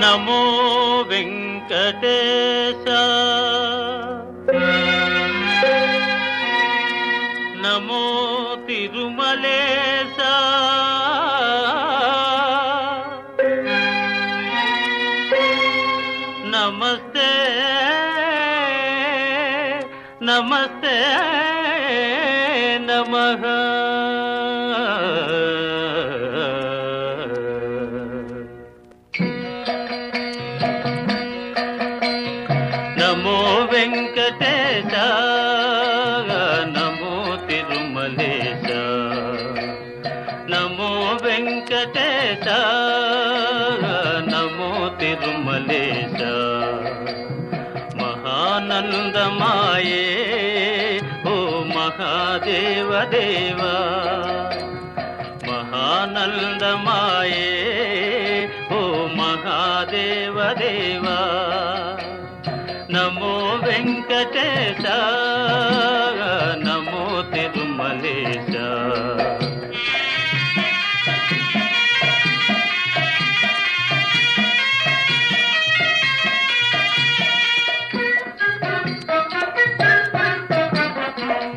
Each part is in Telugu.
నమో వెంకటేశ. నమో తిరుమలేశ. నమస్తే నమస్తే నమ. నమో వెంకటేశ నమో తిరుమలేశ. నమో వెంకటేశ నమో తిరుమలేశ. మహానందమాయే ఓ మహాదేవ దేవా మహానందమాయే ఓ మహాదేవ దేవా వెంకటేశ నమో తిరుమలేశ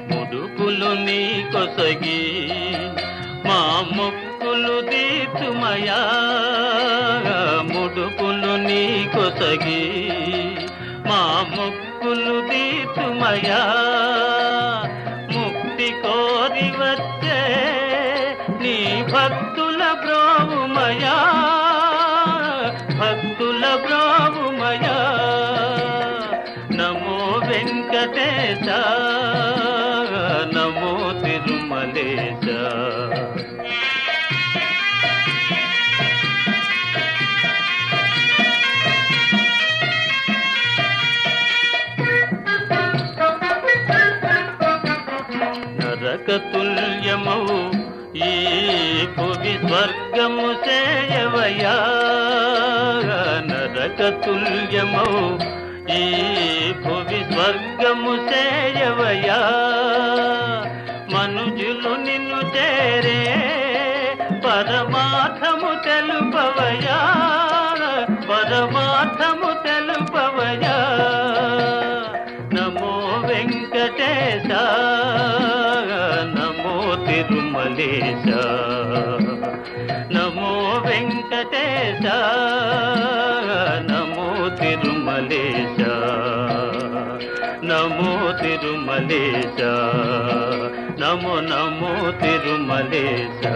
ముడుపులు నీ కొసగి మా మొక్కులు దీతుమయా ముడుపులు నీ కొసగి మా మొక్కులు తీర్చుమయా ముక్తి కోరి వచ్చే నీ భక్తుల బ్రోవుమయా. భక్తుల బ్రోవుమయా. నమో వెంకటేశ. నమో తిరుమలేశ. తుల్యమౌ ఈ భువి స్వర్గము చేయవయా. నరక తుల్యమౌ ఈ భువి స్వర్గము చేయవయా. మనుజులు నిన్ను చేరే పరమార్థము తెలుపవయా. పరమార్థము తెలుపవయా. నమో వెంకటే తిరుమలేశ నమో వెంకటేశ. నమో తిరుమలేశ. నమో తిరుమలేశ. నమో నమో తిరుమలేశ.